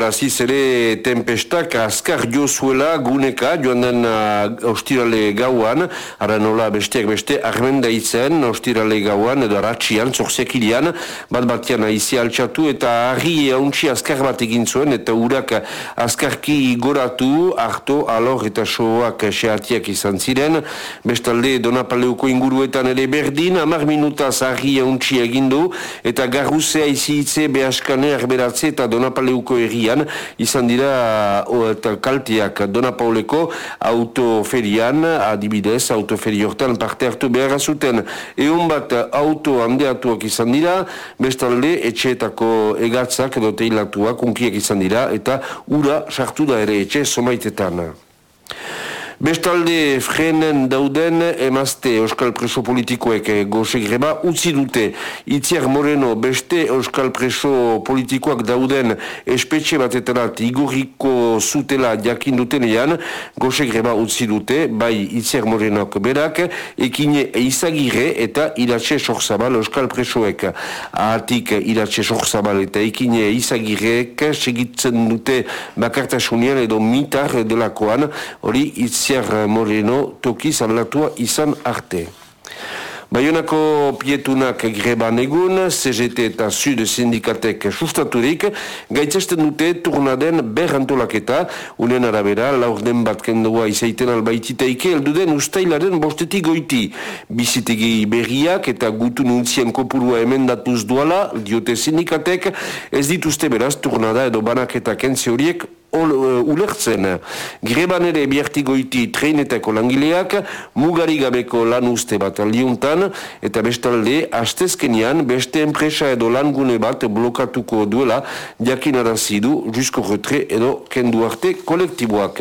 araziz ere tempestak azkar jo zuela guneka joan den uh, ostirale gauan, ara nola besteak beste armenda izen ostirale gauan edo ratxian, zorziak bat batian aizi altxatu eta harri hauntzi azkar bat egin zuen eta urak azkarki goratu, harto, alor eta soak seatiak izan ziren, bestalde donapaleuko inguruetan ere berdin, amar minutaz harri hauntzi egindu eta garruzea izi itze behaskane arberatze eta donapaleuko errian, izan dira eta kaltiak Dona Pauleko autoferian, adibidez, autoferi hortan parte hartu behar zuten. Egun bat auto handeatuak izan dira, bestalde etxeetako egatzak edo teilatuak unkiak izan dira, eta ura sartu da ere etxe somaitetan. Bestalde frenen dauden emazte euskal preso politikoek eh, goze greba utzi dute. Itziar Moreno beste euskal preso politikoak dauden espetxe batetan igurriko zutela jakin dutenean goze greba utzi dute, bai Itziar Morenok berak, ekine eizagire eta iratxe sorzabal euskal presoek. Ahatik iratxe sorzabal eta ekine eizagirek segitzen dute bakartasunian edo mitar delakoan, hori itzi Itziar Moreno tokiz alatua izan arte. Baionako pietunak greban egun, CGT eta Sud Sindikatek sustaturik, gaitzesten dute turnaden berrantolaketa, unen arabera, laur den bat kendua izaiten albaititeike, elduden ustailaren bostetik goiti. Bizitegi berriak eta gutu nuntzien kopurua emendatuz duala, diote sindikatek, ez dituzte beraz turnada edo banaketa kentze horiek ol, uh, ulertzen. Greban ere biartigoiti treinetako langileak, mugari gabeko lan uste bat aldiuntan, eta bestalde, astezkenian beste enpresa edo langune bat blokatuko duela, jakin arazidu, jusko retre edo kendu kolektiboak.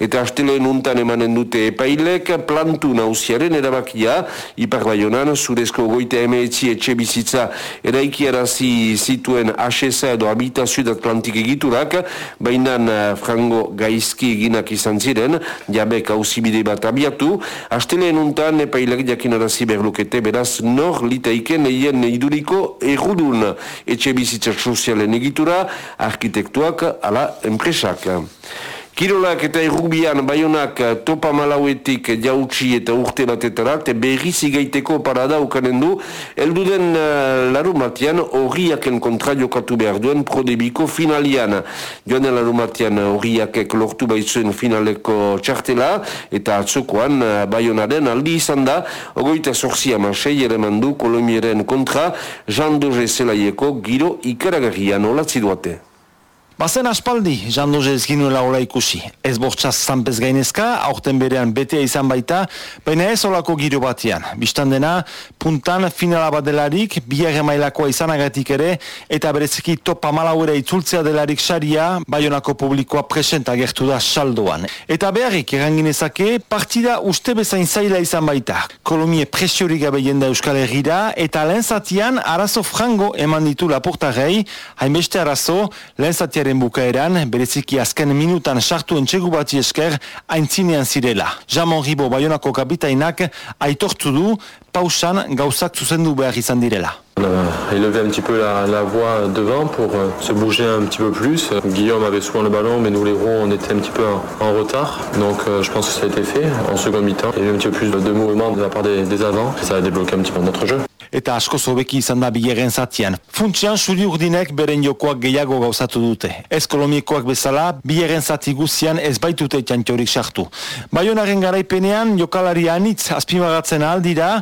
Eta asteleen untan emanen dute epailek, plantu nauziaren erabakia, ipar baionan, zurezko goite emeetzi etxe bizitza eraikiarazi zituen asesa edo habitazio Atlantik egiturak, baina Minan uh, frango gaizki eginak izan ziren, jabek hausibide bat abiatu, asteleen untan epailak jakin arazi berlukete, beraz nor litaiken eien iduriko erudun etxe bizitza sozialen egitura, arkitektuak ala enpresak. Kirolak eta errubian baionak eh, topa malauetik jautsi eta urte batetara, te berri zigaiteko parada ukanen du, elduden uh, eh, larumatian horriaken kontra jokatu behar duen prodebiko finalian. Joanen larumatian horriakek lortu baitzuen finaleko txartela, eta atzokoan uh, baionaren aldi izan da, ogoita zorzia masei ere mandu kolomieren kontra, Jean Doge Zelaieko giro ikaragarrian olatzi duate. Bazen aspaldi, jandoze ez ginuela hola ikusi. Ez bortxaz zanpez gainezka, aurten berean betea izan baita, baina ez olako giro batean. Bistan dena, puntan finala bat delarik, biarre mailakoa izanagatik ere, eta bereziki topa malauera itzultzea delarik saria, baionako publikoa presenta gertu da saldoan. Eta beharrik eranginezake, partida uste bezain zaila izan baita. Kolomie presiorik gabe jenda Euskal Herriera, eta lehen zatian, arazo frango eman ditu laportarei, hainbeste arazo, lehen zatiaren partidaren bukaeran. On un petit peu la, voie devant pour euh, se bouger un petit peu plus. Guillaume avait souvent le ballon, mais nous les roues, on était un petit peu en, retard. Donc euh, je pense que ça a été fait en second mi-temps. Il y a eu un petit peu plus de mouvement de la part des, des avants. Ça a débloqué un petit peu notre jeu. Eta asko zobeki izan da bilegen zatian. Funtsian, suri urdinek beren jokoak gehiago gauzatu dute. Ez kolomiekoak bezala, bilegen zati guzian ez baitute txantxorik sartu. Baionaren garaipenean, jokalari anitz azpimagatzen aldira,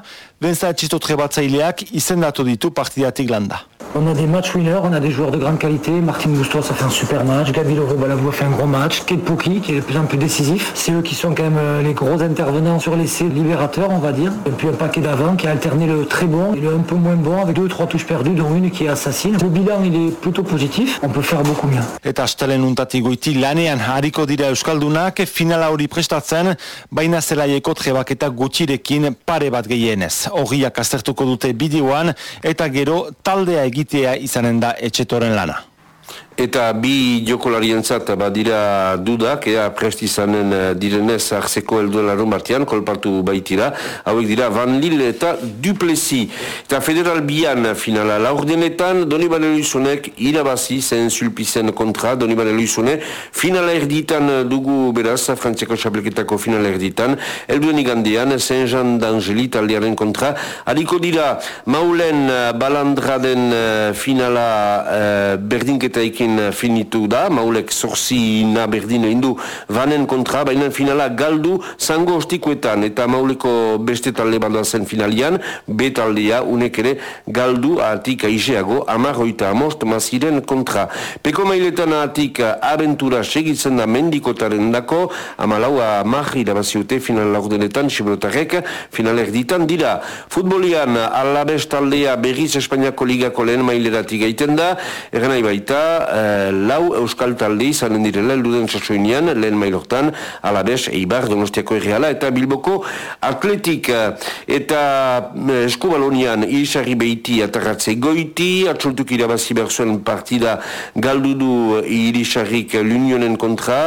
benza etxitot batzaileak izendatu ditu partidatik landa. On a des match winners, on a des joueurs de grande qualité. Martin Goustois, ça fait un super match. Gabi Balavoie fait un gros match. Kate Pouki, qui est de plus en plus décisif. C'est eux qui sont quand même euh, les gros intervenants sur l'essai libérateur, on va dire. Et puis un paquet d'avant qui a alterné le très bon et le un peu moins bon avec deux, trois touches perdues, dont une qui est assassine. Le bilan, il est plutôt positif. On peut faire beaucoup mieux. Eta astelen untatik goiti lanean hariko dira Euskaldunak finala hori prestatzen, baina zelaieko trebaketa gutxirekin pare bat gehienez. Horriak aztertuko dute bideoan eta gero taldea egitea izanen da etxetoren lana. Eta bi jokolarien zat badira dudak, ea prestizanen eh, direnez arzeko elduelarun batean, kolpartu baitira, hauek dira Van Lille eta Duplessis. Eta federal bian finala. Laurdenetan, Doni Baneluizonek irabazi zen sulpizen kontra, Doni Baneluizone finala erditan dugu beraz, Frantziako Xableketako finala erditan, elduen igandean, Saint-Jean d'Angeli taldearen kontra, hariko dira Maulen Balandraden eh, finala uh, berdinketa Eh, finitu da, maulek zorzi na berdin indu vanen kontra, baina finala galdu zango ostikoetan, eta mauleko beste talde bada zen finalian, betaldea unek ere galdu atik aizeago, amarroita amost maziren kontra. Peko mailetan atik aventura segitzen da mendikotaren dako, amalau amar irabaziute final laurdenetan, xibrotarek, final erditan dira. Futbolian, alabez taldea berriz Espainiako ligako lehen maileratik gaiten da, erenai baita, Eh, lau euskal talde izanen direla elduden sasoinean, lehen mailortan, alabez, eibar, donostiako erreala, eta bilboko atletik eta eh, eskubalonian irisarri behiti atarratze goiti, atxoltuk irabazi berzuen partida galdudu irisarrik l'unionen kontra,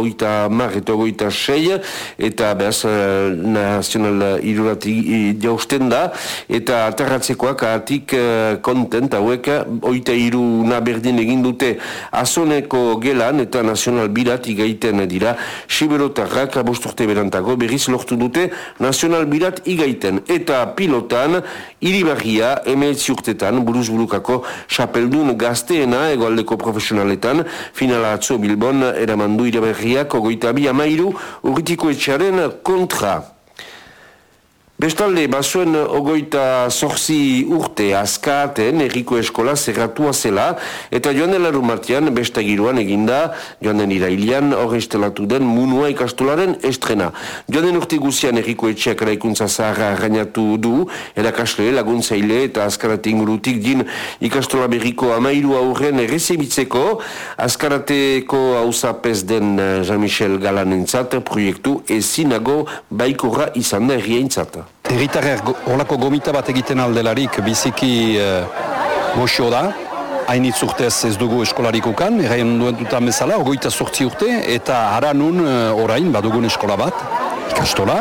oita mar eta oita sei, eta eh, nazional iruratik jausten da, eta atarratzekoak atik kontent hauek, oita iru naberdin egin dute azoneko gelan eta nazional birat igaiten dira Siberotarrak abosturte berantago berriz lortu dute nazional birat igaiten eta pilotan iribarria emeetzi urtetan buruz burukako xapeldun gazteena egoaldeko profesionaletan finala atzo Bilbon eramandu iribarriak ogoita bi amairu urritiko etxaren kontra. Bestalde, basuen ogoita zorzi urte azkaten erriko eskola zerratua zela eta joan dela rumartian bestagiruan eginda joan den irailian hor estelatu den munua ikastolaren estrena. Joan den urte guzian erriko etxeak eraikuntza zaharra gainatu du erakasle, laguntzaile eta azkarate ingurutik din ikastola berriko amairu aurren errezibitzeko azkarateko hausapez den Jean-Michel Galanentzat proiektu ezinago baikorra izan da erriaintzat. Erritarrer horlako gomita bat egiten aldelarik biziki uh, goxo da, hainitz urtez ez dugu eskolarikukan, erraien duen dutan bezala, ogoita sortzi urte, eta haranun uh, orain badugun eskola bat, ikastola,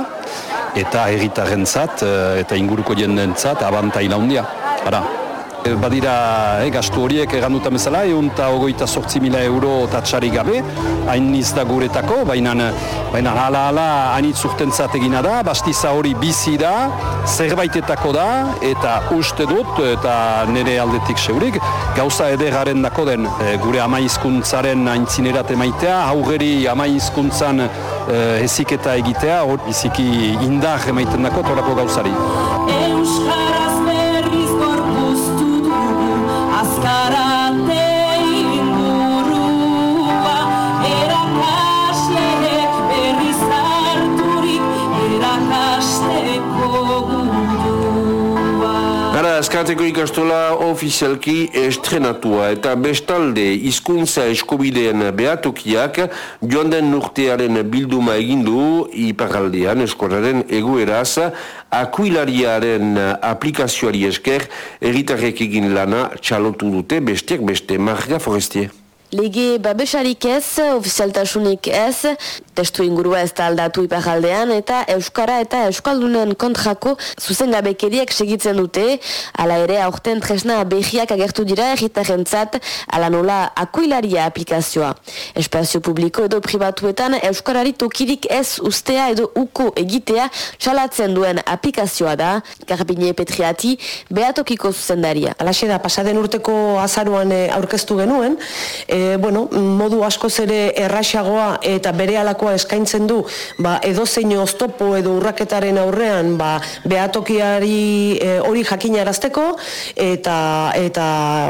eta erritarren uh, eta inguruko jenden zat, abantaila hundia. Hara, Eh, badira eh, gastu horiek eganduta bezala, egun eta ogoita sortzi mila euro tatxari gabe, hain niz da guretako, baina baina hala hala hainitz urtentzat egina da, bastiza hori bizi da, zerbaitetako da, eta uste dut, eta nire aldetik seurik, gauza edegaren dako den, e, gure amaizkuntzaren aintzinerat emaitea, haugeri amaizkuntzan e, heziketa egitea, hor biziki indar emaiten dako torako gauzari. Euskateko ikastola ofizialki estrenatua eta bestalde hizkuntza eskubideen behatokiak joan den urtearen bilduma egindu iparaldean eskoraren egoeraz akuilariaren aplikazioari esker eritarrek egin lana txalotu dute bestiak beste marga forestier. Lege babesarik ez, ofizialtasunik ez, testu ingurua ez da aldatu iparaldean, eta Euskara eta Euskaldunen kontrako zuzengabekeriak segitzen dute, ala ere aurten tresna behiak agertu dira erritaren zat, ala nola akuilaria aplikazioa. Espazio publiko edo pribatuetan Euskarari tokirik ez ustea edo uko egitea txalatzen duen aplikazioa da, Garbine Petriati, behatokiko zuzendaria. Alaxe da, pasaden urteko azaruan eh, aurkeztu genuen, e, bueno, modu askoz ere erraxagoa eta bere alakoa eskaintzen du ba, edo zein oztopo edo urraketaren aurrean ba, behatokiari e, hori jakina erazteko eta, eta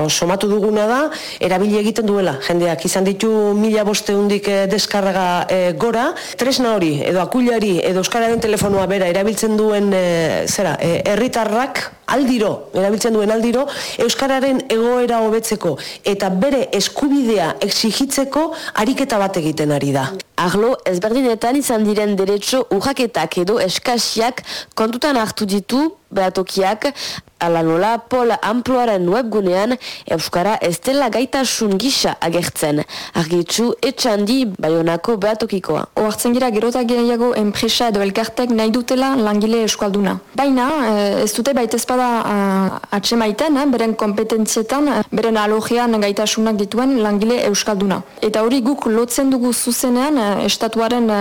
somatu duguna da erabili egiten duela jendeak. Izan ditu mila boste hundik e, deskarga e, gora. Tresna hori edo akuilari edo euskararen telefonoa bera erabiltzen duen e, zera, e, erritarrak aldiro, erabiltzen duen aldiro, Euskararen egoera hobetzeko eta bere eskubidea exigitzeko ariketa bat egiten ari da. Arlo, ezberdinetan izan diren derecho urraketak edo eskasiak kontutan hartu ditu behatokiak, ala nola Pol Amploaren webgunean Euskara ez dela gaitasun gisa agertzen. Argitzu etxandi baionako behatokikoa. Oartzen gira gerota gehiago enpresa edo elkartek nahi dutela langile euskalduna. Baina eh, ez dute baita ezpada uh, atsemaiten, eh, beren kompetentzietan, eh, beren alogean gaitasunak dituen langile euskalduna. Eta hori guk lotzen dugu zuzenean estatuaren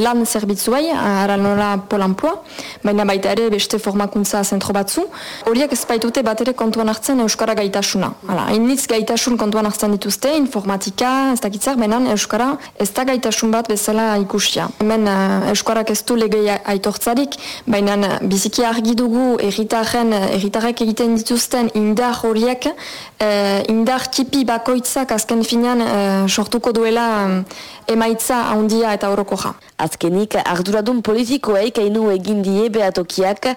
lan zerbitzuai, ara nola Pol Amploa, baina baita ere beste formakuntza zentro batzu. Horiek ez baitute bat ere kontuan hartzen Euskara gaitasuna. Hala, hainitz gaitasun kontuan hartzen dituzte, informatika, ez dakitzak, benan Euskara ez da gaitasun bat bezala ikusia. Hemen uh, Euskarak ez du legei aitortzarik, baina uh, biziki argi dugu erritarren, erritarrek egiten dituzten indar horiek, uh, indar tipi bakoitzak azken finean uh, sortuko duela emaitza handia eta orokoja. Azkenik, arduradun politikoeik hainu egin die behatokiak,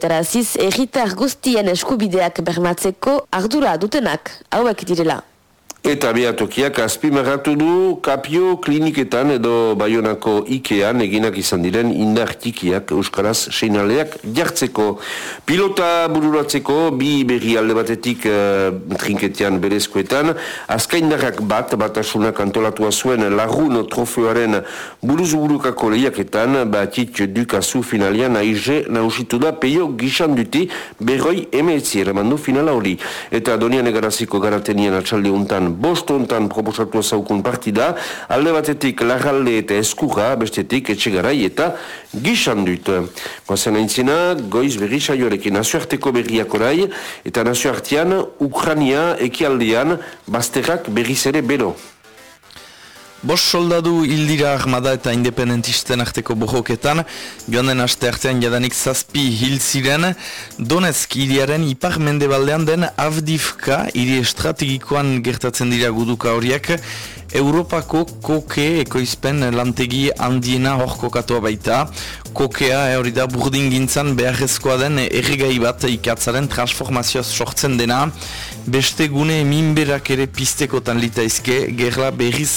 horretaraziz, erritar guztien eskubideak bermatzeko ardura dutenak, hauek direla. Eta behatokiak azpimarratu du kapio kliniketan edo baionako ikean eginak izan diren indartikiak Euskaraz seinaleak jartzeko. Pilota bururatzeko bi berri alde batetik uh, trinketean berezkoetan, azkaindarrak bat batasunak antolatua zuen lagun trofeoaren buruz burukako lehiaketan, batit dukazu finalian aize nausitu da peio gisan duti berroi emeetzi eramandu finala hori. Eta donian egaraziko garatenian atxalde untan bostontan proposatu zaukun partida, alde batetik lagalde eta eskurra, bestetik etxegarai eta gisan dut. Goazen aintzina, goiz berri saioarekin nazioarteko berriak orai, eta nazioartean Ukrania ekialdean bazterrak berriz ere bero. Bos soldadu hildira armada eta independentisten arteko bohoketan, joan den aste artean jadanik zazpi hil ziren, Donetsk iriaren ipar mendebaldean den Avdivka, iri estrategikoan gertatzen dira guduka horiek, Europako koke ekoizpen lantegi handiena hor kokatua baita. Kokea eh, hori da burdin gintzan beharrezkoa den erregai bat ikatzaren transformazioaz sortzen dena. Beste gune minberak ere pistekotan litaizke, gerla berriz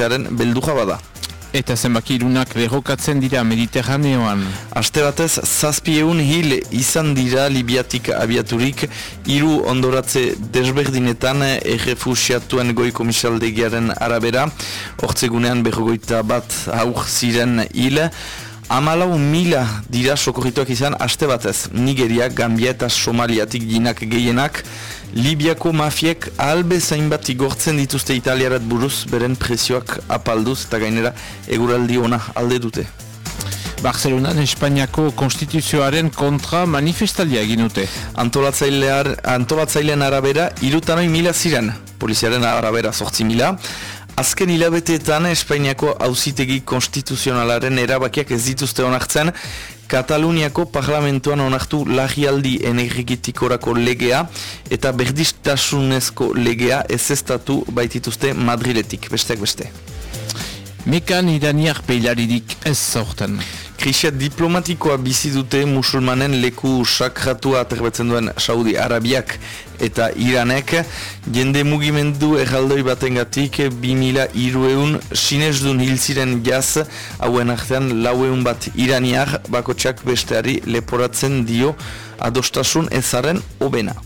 gogortzearen beldura bada. Eta zenbaki irunak lehokatzen dira Mediterraneoan. Aste batez, zazpi egun hil izan dira Libiatik abiaturik, hiru ondoratze desberdinetan errefusiatuen goi komisaldegiaren arabera, hortzegunean berrogoita bat aur ziren hil, Amalau mila dira sokorrituak izan aste batez. Nigeria, Gambia eta Somaliatik ginak gehienak. Libiako mafiek albe zainbat igortzen dituzte italiarat buruz beren presioak apalduz eta gainera eguraldi ona alde dute. Barcelonan Espainiako konstituzioaren kontra manifestalia egin dute. Antolatzailean arabera irutanoi mila ziren, poliziaren arabera sortzi mila. Azken hilabeteetan Espainiako auzitegi konstituzionalaren erabakiak ez dituzte onartzen, Kataluniako parlamentuan onartu lagialdi energikitikorako legea eta berdistasunezko legea ez estatu baitituzte Madriletik, besteak beste. Mekan iraniak peilaririk ez zaurten. Krisia diplomatikoa bizi dute musulmanen leku sakratua aterbetzen duen Saudi Arabiak eta Iranek. Jende mugimendu erraldoi batengatik 2000 irueun sinesdun hil ziren jaz, hauen artean laueun bat iraniak bakotsak besteari leporatzen dio adostasun ezaren obena.